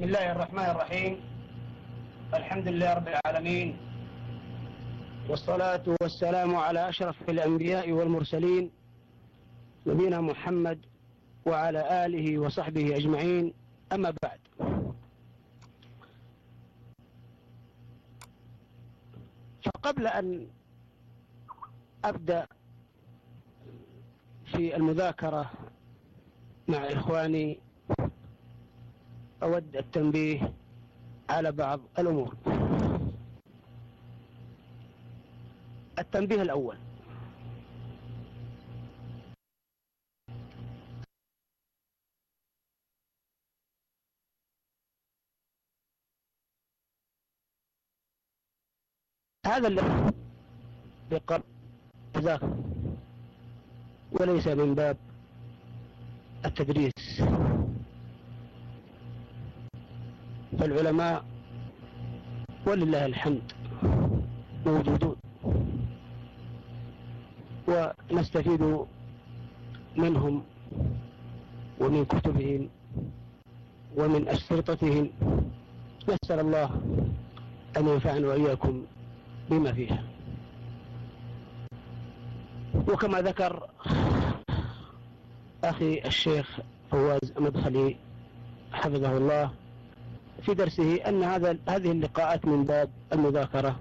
بسم الله الرحمن الرحيم. الحمد لله رب العالمين. والصلاة والسلام على أشرف الأنبياء والمرسلين نبينا محمد وعلى آله وصحبه أجمعين. أما بعد. فقبل أن أبدأ في المذاكرة مع إخواني أود التنبيه على بعض الأمور. التنبيه الأول. هذا اللفظ بقر ذا وليس من باب التدريس. فالعلماء ولله الحمد موجودون. ونستفيد منهم ومن كتبهم ومن أسرطتهم نسأل الله أن ينفعنا وإياكم بما فيها. وكما ذكر أخي الشيخ فواز مدخلي حفظه الله في درسه أن هذا هذه اللقاءات من باب المذاكرة.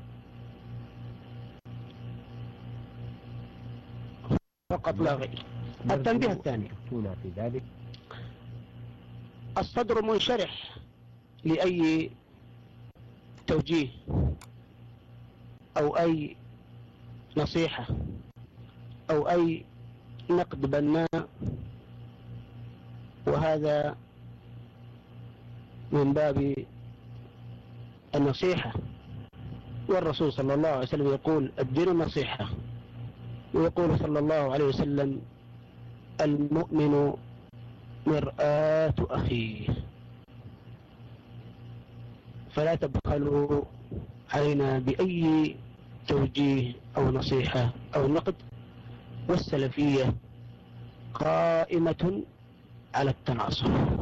فقط لا غير. التنبيه الثاني. في ذلك الصدر منشرح لأي توجيه أو أي نصيحة أو أي نقد بناء. وهذا من باب النصيحة. والرسول صلى الله عليه وسلم يقول الدين النصيحة. ويقول صلى الله عليه وسلم المؤمن مرآة أخيه. فلا تبخلوا علينا بأي توجيه أو نصيحة أو نقد. والسلفية قائمة على التناصر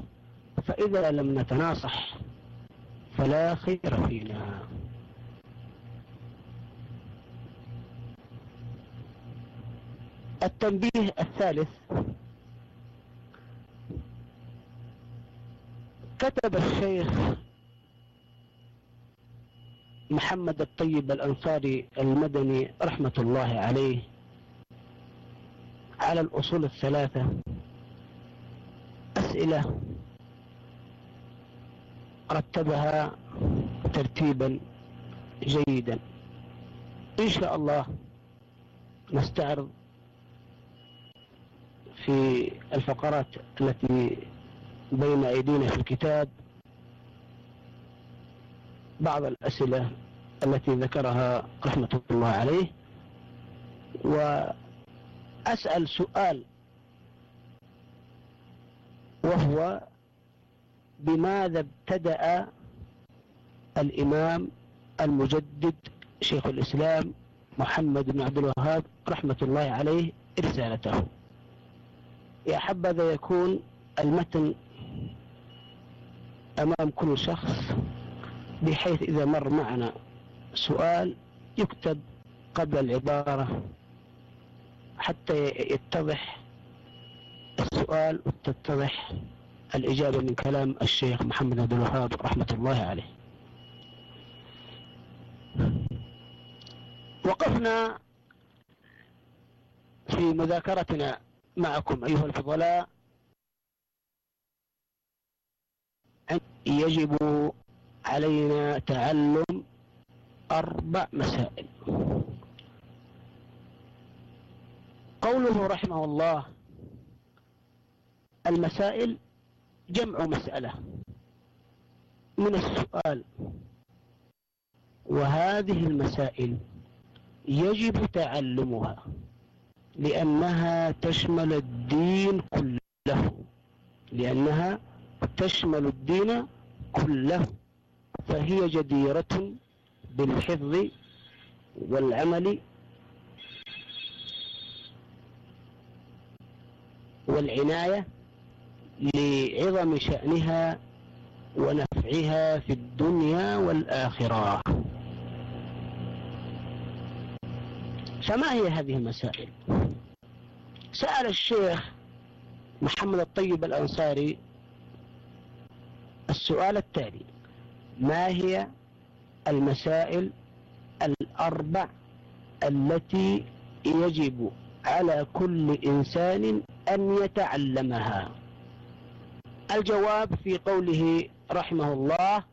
فإذا لم نتناصح فلا خير فينا. التنبيه الثالث كتب الشيخ محمد الطيب الأنصاري المدني رحمة الله عليه على الأصول الثلاثة أسئلة رتبها ترتيبا جيدا. إن شاء الله نستعرض في الفقرات التي بين أيدينا في الكتاب بعض الأسئلة التي ذكرها رحمة الله عليه. وأسأل سؤال وهو بماذا ابتدأ الإمام المجدد شيخ الإسلام محمد بن عبد الوهاب رحمة الله عليه رسالته. يا حبذا يكون المتن أمام كل شخص بحيث إذا مر معنا سؤال يكتب قبل العبارة حتى يتضح السؤال وتتضح الإجابة من كلام الشيخ محمد عبد الوهاب رحمة الله عليه. وقفنا في مذاكرتنا معكم أيها الفضلاء. أن يجب علينا تعلم أربع مسائل. قوله رحمه الله المسائل جمع مسألة من السؤال وهذه المسائل يجب تعلمها لأنها تشمل الدين كله لأنها تشمل الدين كله فهي جديرة بالحفظ والعمل والعناية لعظم شأنها ونفعها في الدنيا والآخرة. فما هي هذه المسائل؟ سأل الشيخ محمد الطيب الأنصاري السؤال التالي ما هي المسائل الأربع التي يجب على كل إنسان أن يتعلمها؟ الجواب في قوله رحمه الله.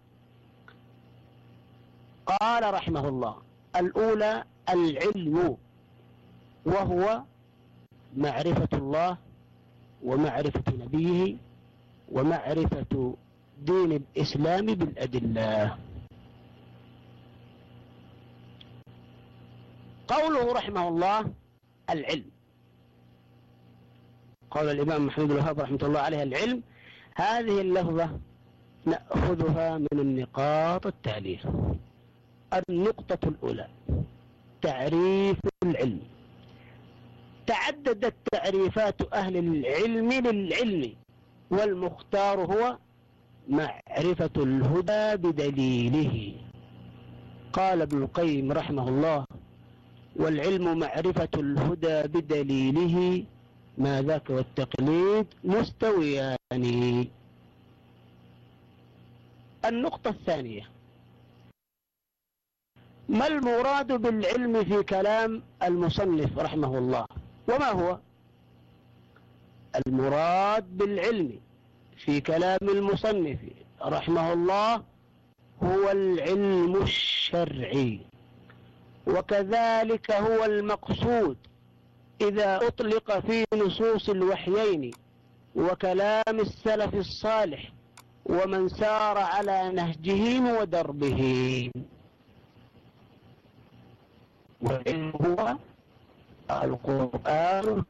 قال رحمه الله الأولى العلم وهو معرفة الله ومعرفة نبيه ومعرفة دين الإسلام بالأدلة. قوله رحمه الله العلم. قال الإمام محمد الوهاب رحمة الله عليه العلم هذه اللفظة نأخذها من النقاط التالية. النقطة الأولى تعريف العلم. تعددت تعريفات أهل العلم للعلم والمختار هو معرفة الهدى بدليله. قال ابن القيم رحمه الله والعلم معرفة الهدى بدليله. ما ذاك والتقليد مستويان. الثاني. النقطة الثانية. ما المراد بالعلم في كلام المصنف رحمه الله؟ وما هو؟ المراد بالعلم في كلام المصنف رحمه الله هو العلم الشرعي. وكذلك هو المقصود إذا أطلق في نصوص الوحيين وكلام السلف الصالح ومن سار على نهجهم ودربهم وإن هو القرآن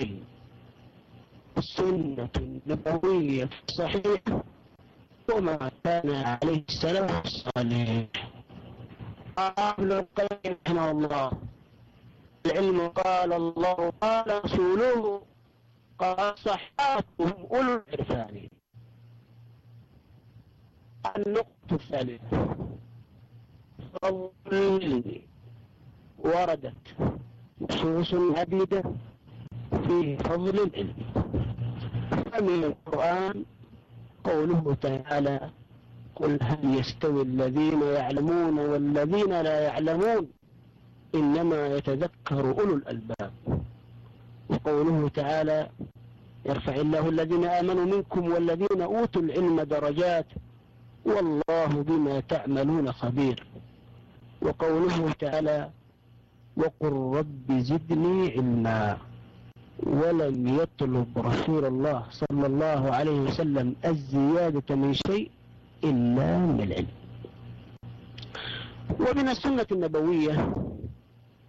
السنة النبوية الصحيحة وما كان عليه السلف الصالح. قال ابن القيم رحمه الله العلم قال الله قال رسوله قال صحابهم أولو العرفان النقطة الثالثة. فضل وردت نصوص عديدة في فضل العلم. فمن القرآن قوله تعالى قل هل يستوي الذين يعلمون والذين لا يعلمون إنما يتذكر أولو الألباب. وقوله تعالى يرفع الله الذين آمنوا منكم والذين أوتوا العلم درجات والله بما تعملون خبير. وقوله تعالى وقل رب زدني علما ولم يطلب رسول الله صلى الله عليه وسلم الزيادة من شيء إلا من العلم ومن السنة النبوية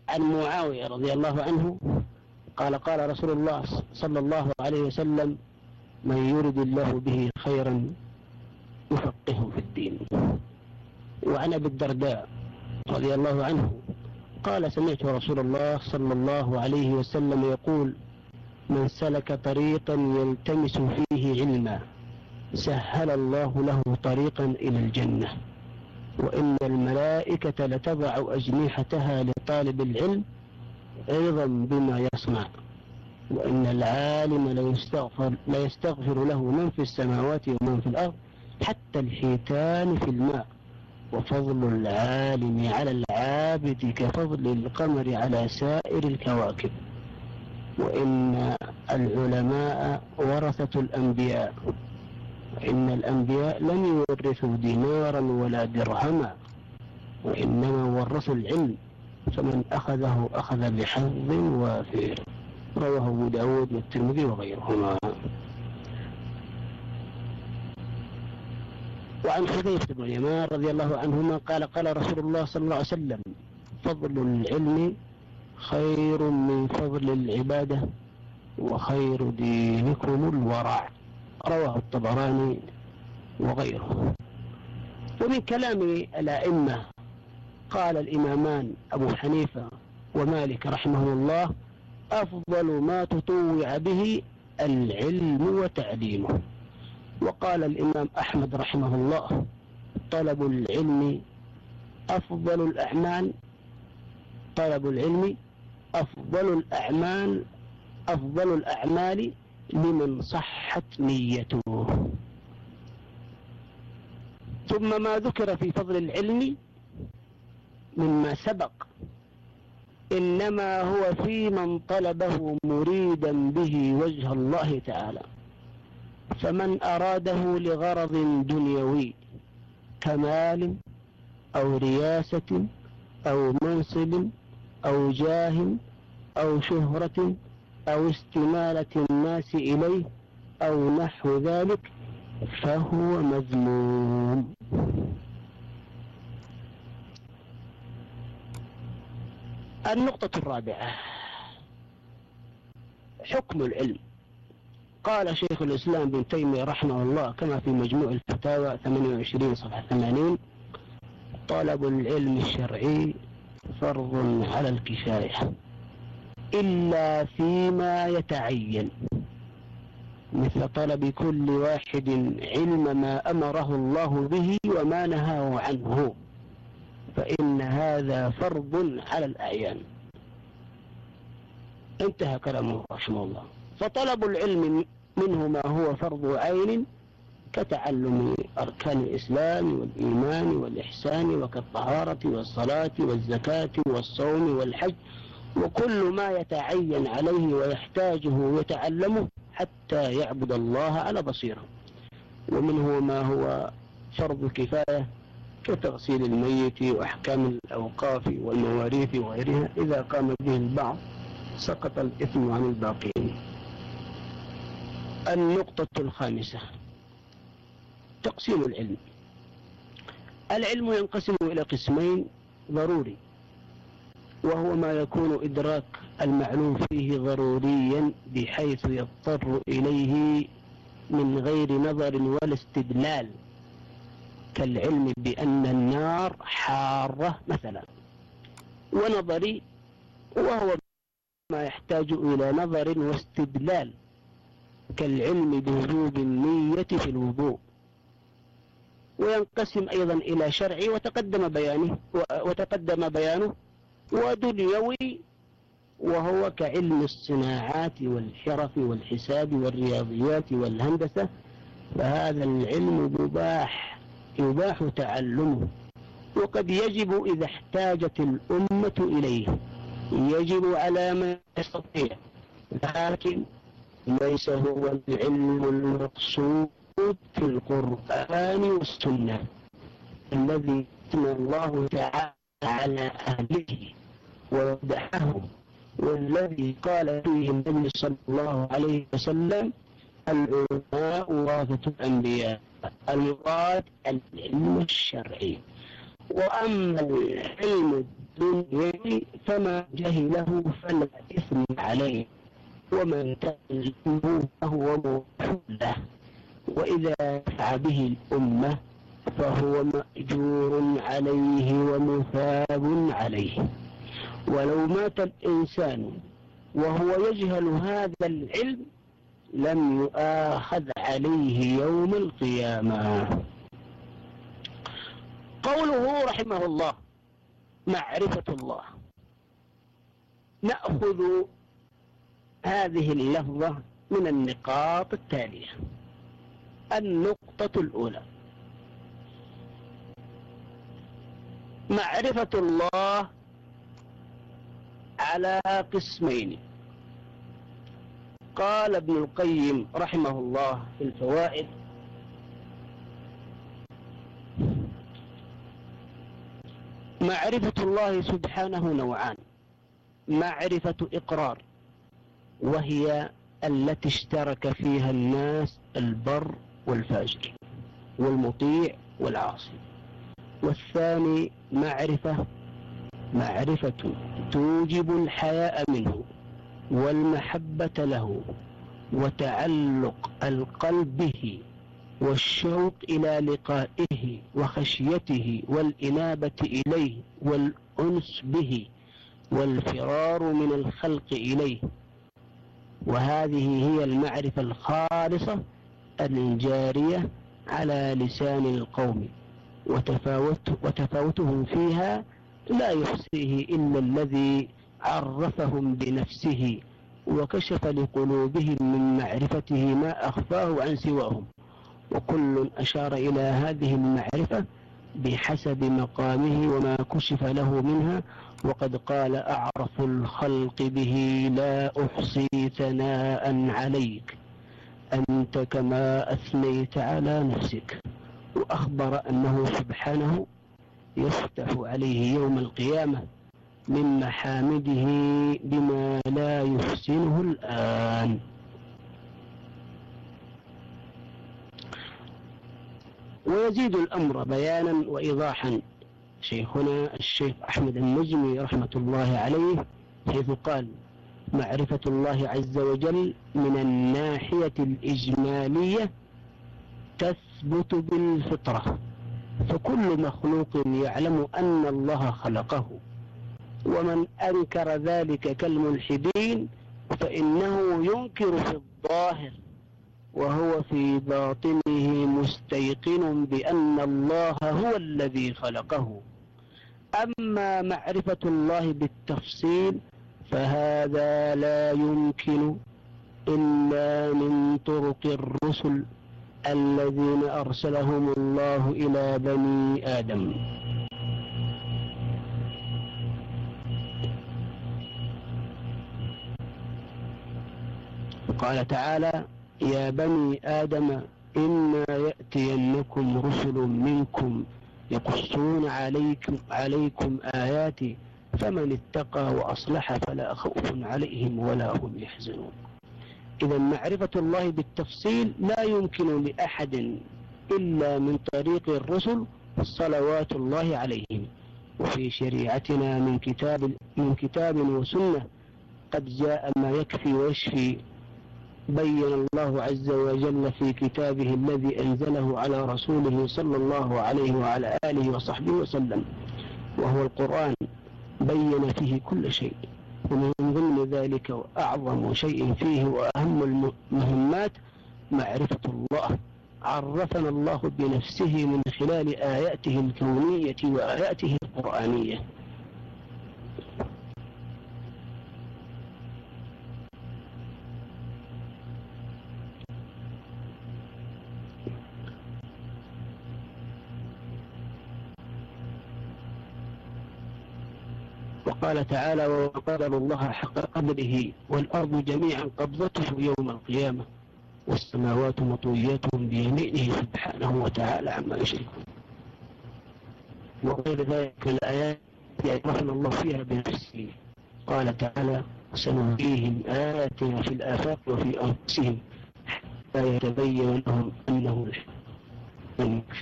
عن معاوية رضي الله عنه قال قال رسول الله صلى الله عليه وسلم من يرد الله به خيرا يفقه في الدين. وعن أبي الدرداء رضي الله عنه قال سمعت رسول الله صلى الله عليه وسلم يقول من سلك طريقا يلتمس فيه علما سهل الله له طريقا إلى الجنة وإن الملائكة لتضع أجنحتها لطالب العلم عظا بما يصنع وإن العالم لا يستغفر, لا يستغفر له من في السماوات ومن في الأرض حتى الحيتان في الماء. وفضل العالم على العابد كفضل القمر على سائر الكواكب. وإن العلماء ورثة الأنبياء. وإن الأنبياء لم يورثوا دينارا ولا درهما. وإنما ورثوا العلم. فمن أخذه أخذ بحظ وافر رواه أبو داود والترمذي وغيرهما. وعن حذيفة بن يمان رضي الله عنهما قال قال رسول الله صلى الله عليه وسلم فضل العلم خير من فضل العبادة وخير دينكم الورع. رواه الطبراني وغيره. ومن كلام الأئمة قال الإمامان أبو حنيفة ومالك رحمه الله أفضل ما تطوع به العلم وتعليمه. وقال الإمام أحمد رحمه الله طلب العلم أفضل الأعمال طلب العلم أفضل الأعمال أفضل الأعمال لمن صحت نيته. ثم ما ذكر في فضل العلم مما سبق. إنما هو في من طلبه مريدا به وجه الله تعالى. فمن أراده لغرض دنيوي كمال أو رياسة أو منصب أو جاه أو شهرة أو استمالة الناس إليه أو نحو ذلك فهو مذموم. النقطة الرابعة. حكم العلم. قال شيخ الإسلام بن تيمية رحمه الله كما في مجموع الفتاوى 28 صفحة 80 طلب العلم الشرعي فرض على الكفاية. إلا فيما يتعين. مثل طلب كل واحد علم ما أمره الله به وما نهاه عنه. فإن هذا فرض على الأعيان. انتهى كلامه رحمه الله. فطلب العلم منه ما هو فرض عين كتعلم أركان الإسلام والإيمان والإحسان وكالطهارة والصلاة والزكاة والصوم والحج وكل ما يتعين عليه ويحتاجه ويتعلمه حتى يعبد الله على بصيرة. ومنه ما هو فرض كفاية كتغسيل الميت وأحكام الأوقاف والمواريث وغيرها. إذا قام به البعض سقط الإثم عن الباقين. النقطة الخامسة تقسيم العلم. العلم ينقسم إلى قسمين ضروري وهو ما يكون إدراك المعلوم فيه ضروريا بحيث يضطر إليه من غير نظر ولا استدلال كالعلم بأن النار حارة مثلا. ونظري وهو ما يحتاج إلى نظر واستدلال كالعلم بوجوب النية في الوضوء. وينقسم أيضا إلى شرعي وتقدم بيانه وتقدم بيانه ودنيوي وهو كعلم الصناعات والحرف والحساب والرياضيات والهندسة. فهذا العلم مباح. يباح تعلمه. وقد يجب إذا احتاجت الأمة إليه. يجب على ما يستطيع. لكن ليس هو العلم المقصود في القرآن والسنة الذي اتم الله تعالى على أهله وودعهم والذي قال فيه النبي صلى الله عليه وسلم العلماء وراثة الأنبياء. المراد العلم الشرعي. وأما العلم الدنيوي فما جهله فلا إثم عليه. ومن تجهله فهو مرحب وإذا نفع به الأمة فهو مأجور عليه ومثاب عليه. ولو مات الإنسان وهو يجهل هذا العلم لم يؤاخذ عليه يوم القيامة. قوله رحمه الله معرفة الله. نأخذ هذه اللفظة من النقاط التالية. النقطة الأولى. معرفة الله على قسمين. قال ابن القيم رحمه الله في الفوائد. معرفة الله سبحانه نوعان. معرفة إقرار وهي التي اشترك فيها الناس البر والفاجر والمطيع والعاصي. والثاني معرفة معرفة توجب الحياء منه. والمحبة له وتعلق القلب به والشوق إلى لقائه وخشيته والإنابة إليه والأنس به والفرار من الخلق إليه وهذه هي المعرفة الخالصة الجارية على لسان القوم وتفاوت وتفاوتهم فيها لا يحصيه إلا الذي عرفهم بنفسه وكشف لقلوبهم من معرفته ما أخفاه عن سواهم. وكل أشار إلى هذه المعرفة بحسب مقامه وما كشف له منها وقد قال أعرف الخلق به لا أحصي ثناء عليك أنت كما أثنيت على نفسك. وأخبر أنه سبحانه يفتح عليه يوم القيامة من محامده بما لا يحسنه الآن. ويزيد الأمر بيانا وإيضاحا. شيخنا الشيخ أحمد النجمي رحمة الله عليه حيث قال معرفة الله عز وجل من الناحية الإجمالية تثبت بالفطرة. فكل مخلوق يعلم أن الله خلقه. ومن أنكر ذلك كالملحدين فإنه ينكر في الظاهر وهو في باطنه مستيقن بأن الله هو الذي خلقه. أما معرفة الله بالتفصيل فهذا لا يمكن إلا من طرق الرسل الذين أرسلهم الله إلى بني آدم. قال تعالى يا بني آدم إما يأتينكم رسل منكم يقصون عليكم, عليكم آياتي فمن اتقى وأصلح فلا خوف عليهم ولا هم يحزنون. إذا معرفة الله بالتفصيل لا يمكن لأحد إلا من طريق الرسل صلوات الله عليهم. وفي شريعتنا من كتاب, من كتاب وسنة قد جاء ما يكفي ويشفي. بين الله عز وجل في كتابه الذي أنزله على رسوله صلى الله عليه وعلى آله وصحبه وسلم وهو القرآن بين فيه كل شيء. ومن ضمن ذلك وأعظم شيء فيه وأهم المهمات معرفة الله. عرفنا الله بنفسه من خلال آياته الكونية وآياته القرآنية. قال تعالى وقدر الله حق قدره والأرض جميعا قبضته يوم القيامة والسماوات مطويات بيمينه سبحانه وتعالى عما يشركون. وغير ذلك الآيات يأمحن الله فيها بنفسه. قال تعالى سنهديهم آياتنا في الآفاق وفي أنفسهم حتى يتبين لهم أنه الحق.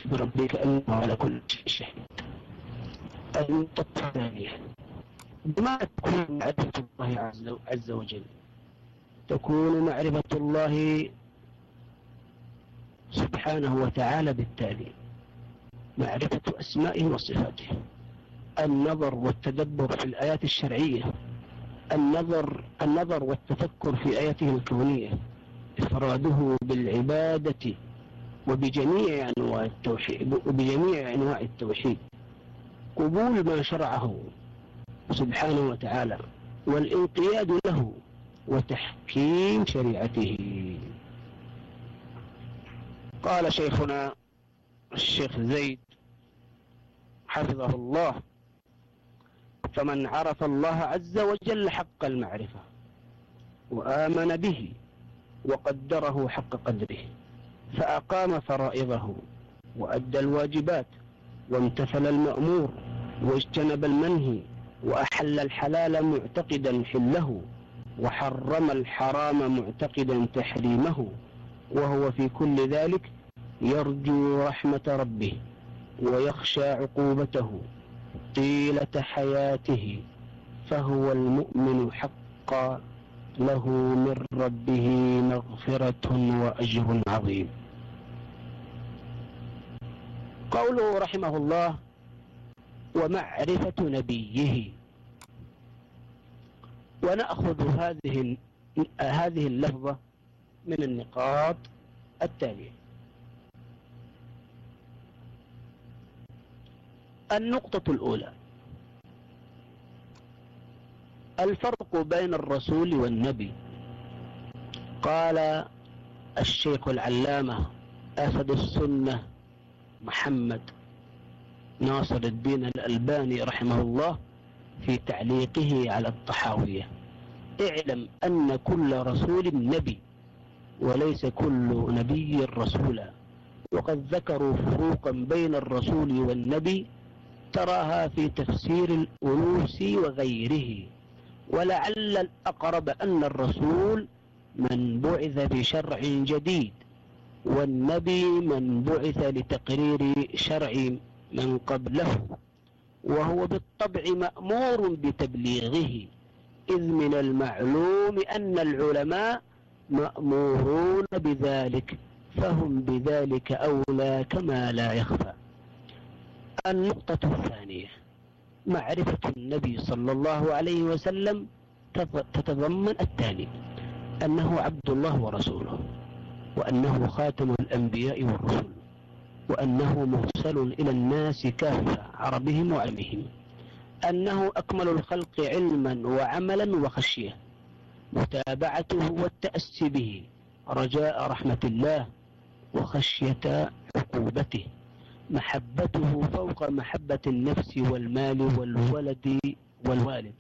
بربك أنه على كل شيء شهيد. المنطقة الثانية بما تكون معرفة الله عز وجل. تكون معرفة الله سبحانه وتعالى بالتالي معرفة أسمائه وصفاته. النظر والتدبر في الآيات الشرعية. النظر النظر والتفكر في آياته الكونية. إفراده بالعبادة وبجميع أنواع التوحيد وبجميع أنواع التوحيد. قبول ما شرعه. سبحانه وتعالى والانقياد له وتحكيم شريعته. قال شيخنا الشيخ زيد حفظه الله فمن عرف الله عز وجل حق المعرفة وآمن به وقدره حق قدره فأقام فرائضه وأدى الواجبات وامتثل المأمور واجتنب المنهي وأحل الحلال معتقدا حله وحرم الحرام معتقدا تحريمه وهو في كل ذلك يرجو رحمة ربه ويخشى عقوبته طيلة حياته فهو المؤمن حقا له من ربه مغفرة وأجر عظيم. قوله رحمه الله ومعرفة نبيه. ونأخذ هذه هذه اللفظة من النقاط التالية. النقطة الأولى. الفرق بين الرسول والنبي. قال الشيخ العلامة أسد السنة محمد ناصر الدين الألباني رحمه الله في تعليقه على الطحاوية. اعلم أن كل رسول نبي وليس كل نبي رسولا. وقد ذكروا فروقا بين الرسول والنبي تراها في تفسير الأنوس وغيره. ولعل الأقرب أن الرسول من بعث بشرع جديد والنبي من بعث لتقرير شرع من قبله وهو بالطبع مأمور بتبليغه إذ من المعلوم أن العلماء مأمورون بذلك فهم بذلك أولى كما لا يخفى. النقطة الثانية معرفة النبي صلى الله عليه وسلم تتضمن التالي أنه عبد الله ورسوله وأنه خاتم الأنبياء والرسل. وأنه مرسل إلى الناس كافة عربهم وعلمهم. أنه أكمل الخلق علما وعملا وخشية. متابعته والتأسي به رجاء رحمة الله وخشية عقوبته. محبته فوق محبة النفس والمال والولد والوالد.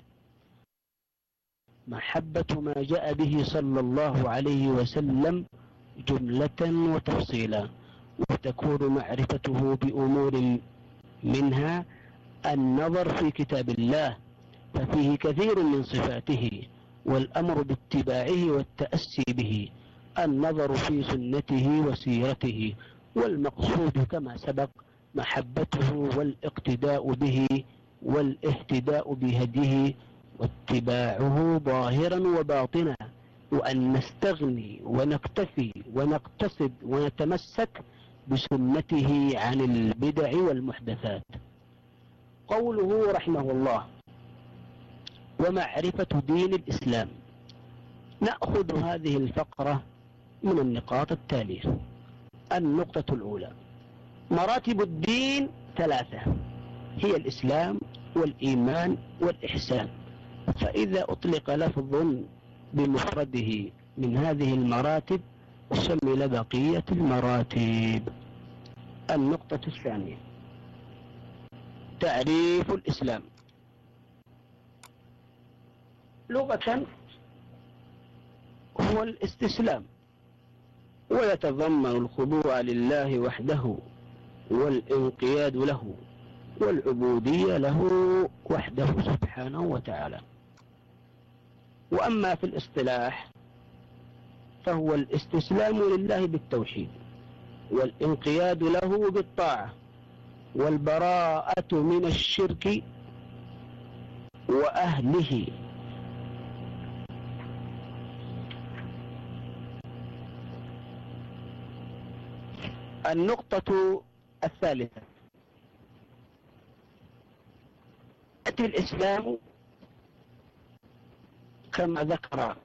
محبة ما جاء به صلى الله عليه وسلم جملة وتفصيلا. وتكون معرفته بأمور منها النظر في كتاب الله ففيه كثير من صفاته والأمر باتباعه والتأسي به النظر في سنته وسيرته والمقصود كما سبق محبته والاقتداء به والاهتداء بهديه واتباعه ظاهرا وباطنا وأن نستغني ونكتفي ونقتصد ونتمسك بسنته عن البدع والمحدثات. قوله رحمه الله ومعرفة دين الإسلام. نأخذ هذه الفقرة من النقاط التالية. النقطة الأولى مراتب الدين ثلاثة. هي الإسلام والإيمان والإحسان. فإذا أطلق لفظ بمفرده من هذه المراتب شمل بقية المراتب. النقطة الثانية. تعريف الإسلام. لغة هو الاستسلام. ويتضمن الخضوع لله وحده والانقياد له والعبودية له وحده سبحانه وتعالى. وأما في الاصطلاح فهو الاستسلام لله بالتوحيد والانقياد له بالطاعة والبراءة من الشرك وأهله. النقطة الثالثة. يأتي الإسلام كما ذكر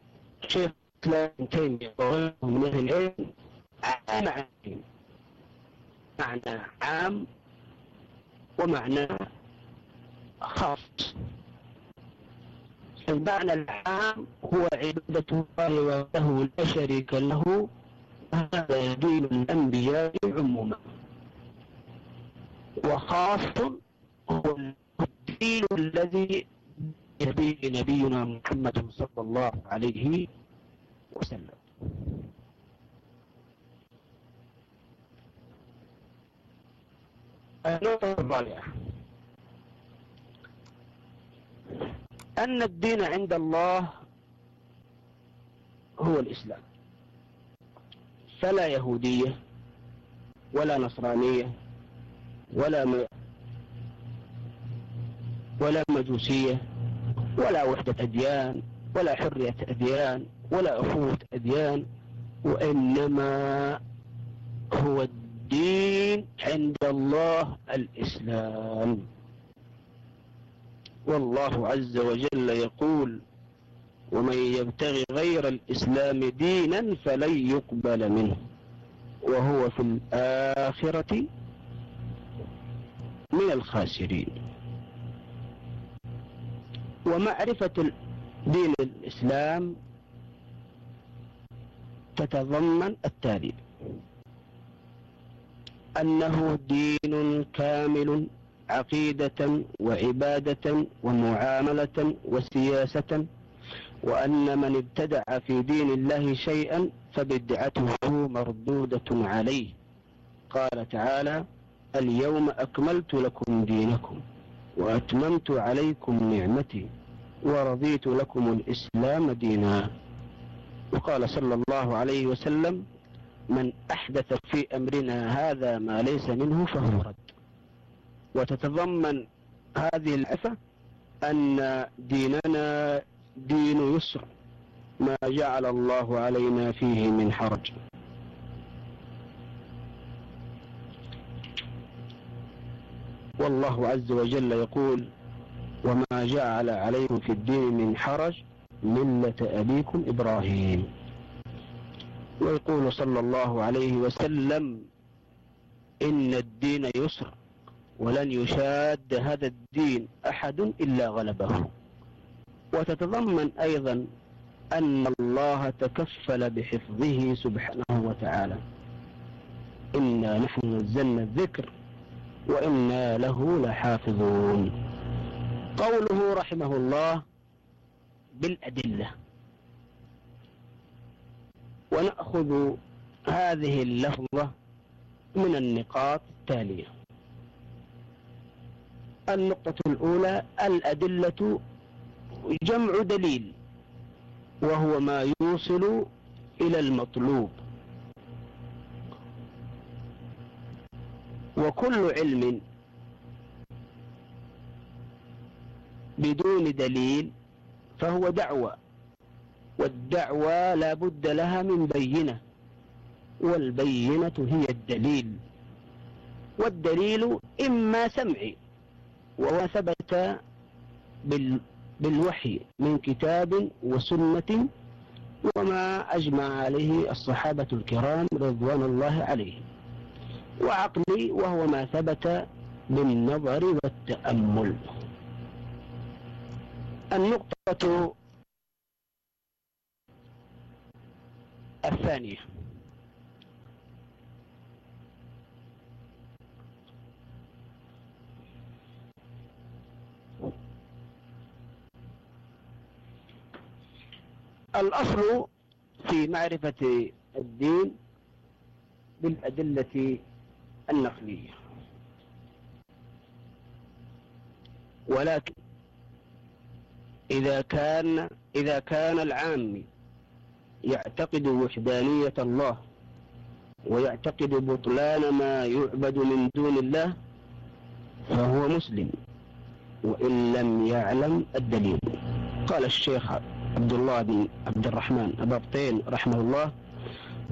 شيخ كلام تيمية وغيره من أهل العلم عام معنى عام ومعنى خاص المعنى العام هو عبادة الله وحده لا شريك له هذا دين الأنبياء عموما وخاص هو الدين الذي يبيه نبينا محمد صلى الله عليه وسلم وسلم النقطة أن الدين عند الله هو الإسلام. فلا يهودية ولا نصرانية ولا م... ولا مجوسية ولا وحدة أديان ولا حرية أديان. ولا أخوة أديان وإنما هو الدين عند الله الإسلام. والله عز وجل يقول ومن يبتغي غير الإسلام دينا فلن يقبل منه. وهو في الآخرة من الخاسرين. ومعرفة دين الإسلام تتضمن التالي أنه دين كامل عقيدة وعبادة ومعاملة وسياسة وأن من ابتدع في دين الله شيئا فبدعته مردودة عليه. قال تعالى اليوم أكملت لكم دينكم وأتممت عليكم نعمتي ورضيت لكم الإسلام دينا. وقال صلى الله عليه وسلم من أحدث في أمرنا هذا ما ليس منه فهو رد. وتتضمن هذه العفة أن ديننا دين يسر ما جعل الله علينا فيه من حرج. والله عز وجل يقول وما جعل عليكم في الدين من حرج ملة أبيكم إبراهيم. ويقول صلى الله عليه وسلم إن الدين يسر ولن يشاد هذا الدين أحد إلا غلبه. وتتضمن أيضا أن الله تكفل بحفظه سبحانه وتعالى. إنا نحن نزلنا الذكر وإنا له لحافظون. قوله رحمه الله بالأدلة. ونأخذ هذه اللفظة من النقاط التالية. النقطة الأولى الأدلة جمع دليل وهو ما يوصل إلى المطلوب. وكل علم بدون دليل فهو دعوة والدعوة لا بد لها من بينة والبينة هي الدليل والدليل إما سمعي وهو ثبت بال بالوحي من كتاب وسنة وما أجمع عليه الصحابة الكرام رضوان الله عليهم وعقلي وهو ما ثبت بالنظر والتأمل. النقطة الثانية. الأصل في معرفة الدين بالأدلة النقلية. ولكن إذا كان إذا كان العام يعتقد وحدانية الله ويعتقد بطلان ما يعبد من دون الله فهو مسلم وإن لم يعلم الدليل. قال الشيخ عبد الله بن عبد الرحمن أبطين رحمه الله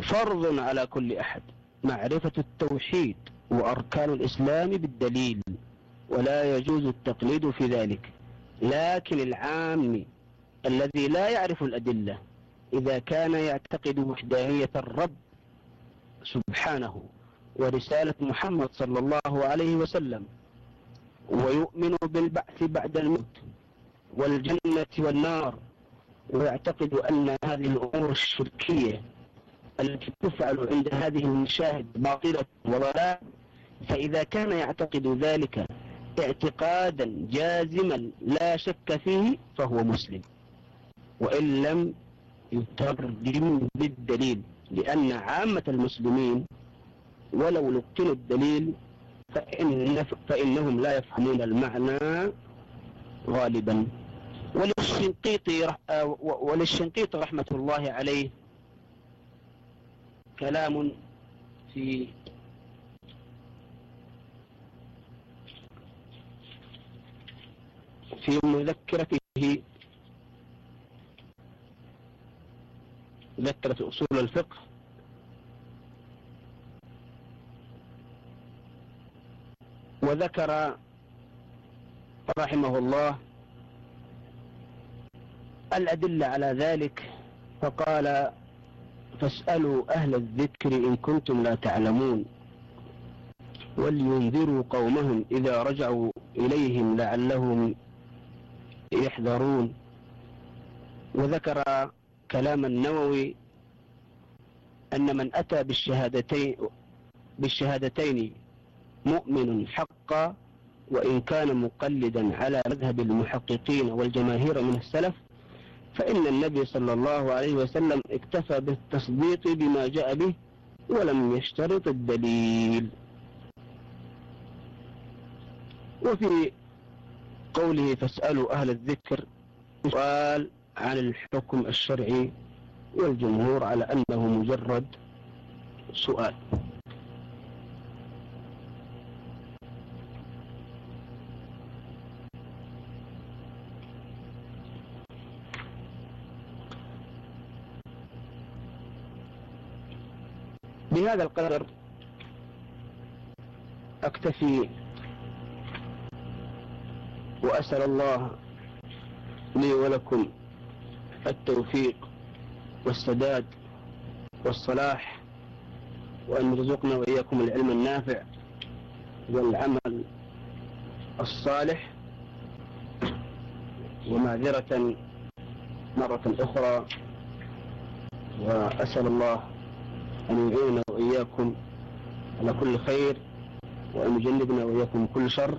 فرض على كل أحد معرفة التوحيد وأركان الإسلام بالدليل ولا يجوز التقليد في ذلك. لكن العام الذي لا يعرف الأدلة إذا كان يعتقد وحدانية الرب سبحانه ورسالة محمد صلى الله عليه وسلم ويؤمن بالبعث بعد الموت والجنة والنار ويعتقد أن هذه الأمور الشركية التي تفعل عند هذه المشاهد باطلة وضلال فإذا كان يعتقد ذلك اعتقادا جازما لا شك فيه فهو مسلم. وإن لم يترجم بالدليل لأن عامة المسلمين ولو لقنوا الدليل فإن فإنهم لا يفهمون المعنى غالبا. وللشنقيطي وللشنقيط رحمة الله عليه كلام في في مذكرته مذكرة أصول الفقه. وذكر رحمه الله الأدلة على ذلك فقال فاسألوا أهل الذكر إن كنتم لا تعلمون ولينذروا قومهم إذا رجعوا إليهم لعلهم يحذرون. وذكر كلام النووي أن من أتى بالشهادتين بالشهادتين مؤمن حقا وإن كان مقلدا على مذهب المحققين والجماهير من السلف فإن النبي صلى الله عليه وسلم اكتفى بالتصديق بما جاء به ولم يشترط الدليل. وفي قوله فاسألوا أهل الذكر سؤال عن الحكم الشرعي والجمهور على أنه مجرد سؤال. بهذا القرار أكتفي وأسأل الله لي ولكم التوفيق والسداد والصلاح وأن يرزقنا وإياكم العلم النافع والعمل الصالح ومعذرة مرة أخرى وأسأل الله أن يعيننا وإياكم على كل خير وأن يجنبنا وإياكم كل شر